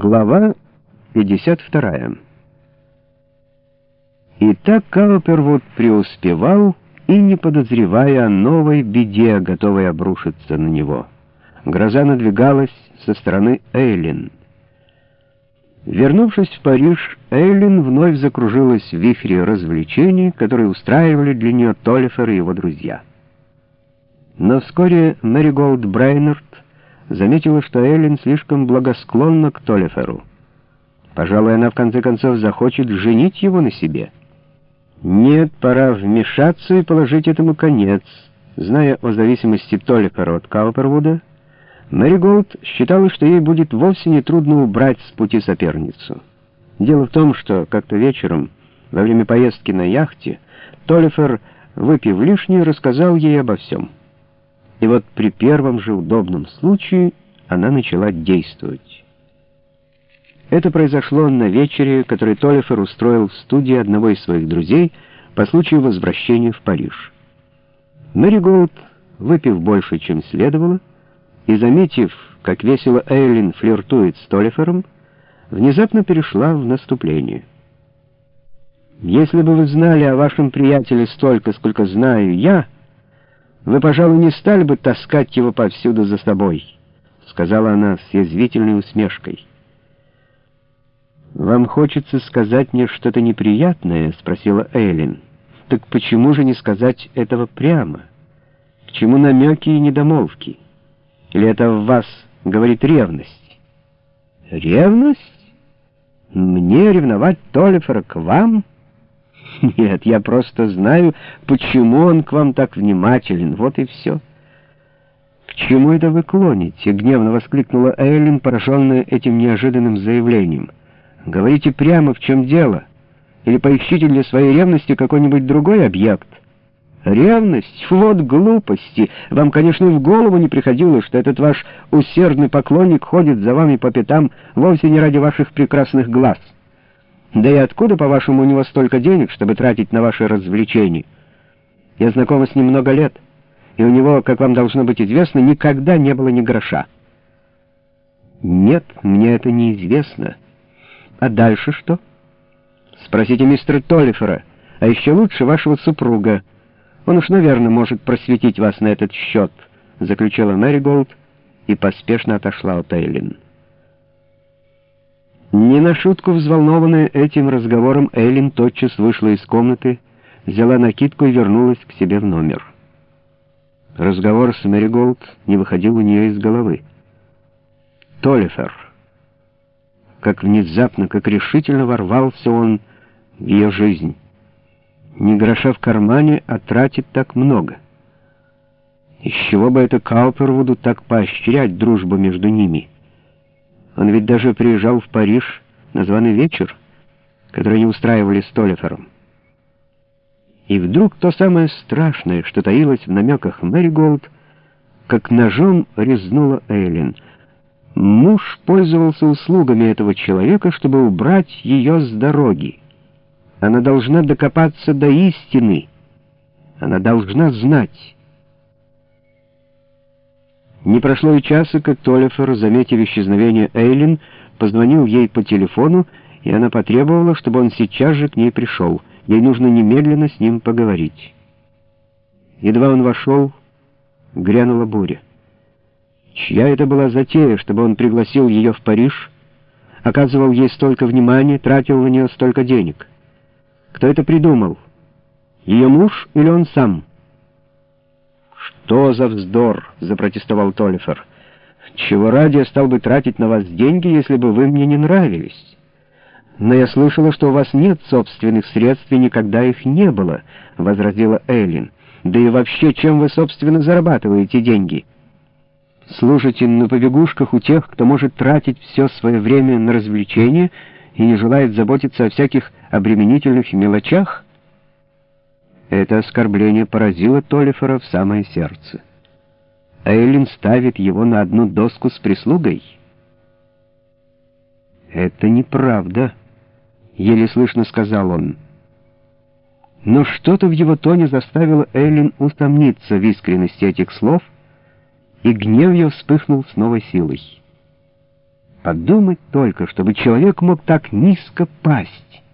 Глава 52. И так Каупервуд преуспевал, и не подозревая о новой беде, готовой обрушиться на него. Гроза надвигалась со стороны Эйлин. Вернувшись в Париж, Эйлин вновь закружилась в вихре развлечений, которые устраивали для нее Толлифер и его друзья. Но вскоре Мэри Голд Брайнерт заметила, что Эллен слишком благосклонна к Толлиферу. Пожалуй, она в конце концов захочет женить его на себе. Нет, пора вмешаться и положить этому конец. Зная о зависимости Толлифера от Каупервуда, Мэри Голд считала, что ей будет вовсе не трудно убрать с пути соперницу. Дело в том, что как-то вечером, во время поездки на яхте, Толлифер, выпив лишнее, рассказал ей обо всем. И вот при первом же удобном случае она начала действовать. Это произошло на вечере, который Толлифер устроил в студии одного из своих друзей по случаю возвращения в Париж. Мэри Голд, выпив больше, чем следовало, и заметив, как весело Эйлин флиртует с Толлифером, внезапно перешла в наступление. «Если бы вы знали о вашем приятеле столько, сколько знаю я», вы, пожалуй, не стали бы таскать его повсюду за собой», — сказала она с язвительной усмешкой. «Вам хочется сказать мне что-то неприятное?» — спросила Эйлин. «Так почему же не сказать этого прямо? К чему намеки и недомолвки? Или это в вас говорит ревность?» «Ревность? Мне ревновать Толлифера к вам?» Нет, я просто знаю, почему он к вам так внимателен. Вот и все. К чему это вы клоните? Гневно воскликнула Эйлин, пораженная этим неожиданным заявлением. Говорите прямо, в чем дело. Или поищите для своей ревности какой-нибудь другой объект. Ревность? Вот глупости. Вам, конечно, в голову не приходило, что этот ваш усердный поклонник ходит за вами по пятам вовсе не ради ваших прекрасных глаз. Да и откуда, по-вашему, у него столько денег, чтобы тратить на ваши развлечения? Я знакома с ним много лет, и у него, как вам должно быть известно, никогда не было ни гроша. Нет, мне это неизвестно. А дальше что? Спросите мистера Толлифера, а еще лучше вашего супруга. Он уж, наверное, может просветить вас на этот счет, заключила Мэри Голд и поспешно отошла от Эйлин. Не на шутку взволнованная этим разговором, Эллин тотчас вышла из комнаты, взяла накидку и вернулась к себе в номер. Разговор с Мэри Голд не выходил у нее из головы. Толлифер. Как внезапно, как решительно ворвался он в ее жизнь. Ни гроша в кармане, а тратит так много. Из чего бы это Каупервуду так поощрять дружбу между ними? Он ведь даже приезжал в Париж на званый вечер, который они устраивали с Толлифером. И вдруг то самое страшное, что таилось в намеках Мэри Голд, как ножом резнула Эйлин. Муж пользовался услугами этого человека, чтобы убрать ее с дороги. Она должна докопаться до истины. Она должна знать. Не прошло и часа, как Толлифер, заметив исчезновение Эйлин, позвонил ей по телефону, и она потребовала, чтобы он сейчас же к ней пришел. Ей нужно немедленно с ним поговорить. Едва он вошел, грянула буря. Чья это была затея, чтобы он пригласил ее в Париж, оказывал ей столько внимания, тратил на нее столько денег? Кто это придумал? Ее муж или он сам? «Что за вздор?» — запротестовал Толлифер. «Чего ради я стал бы тратить на вас деньги, если бы вы мне не нравились?» «Но я слышала, что у вас нет собственных средств и никогда их не было», — возразила Эллин. «Да и вообще, чем вы, собственно, зарабатываете деньги?» «Служите на побегушках у тех, кто может тратить все свое время на развлечения и не желает заботиться о всяких обременительных мелочах?» Это оскорбление поразило Толлифера в самое сердце. Эйлин ставит его на одну доску с прислугой? «Это неправда», — еле слышно сказал он. Но что-то в его тоне заставило Эйлин усомниться в искренности этих слов, и гнев ее вспыхнул с новой силой. Подумать только, чтобы человек мог так низко пасть.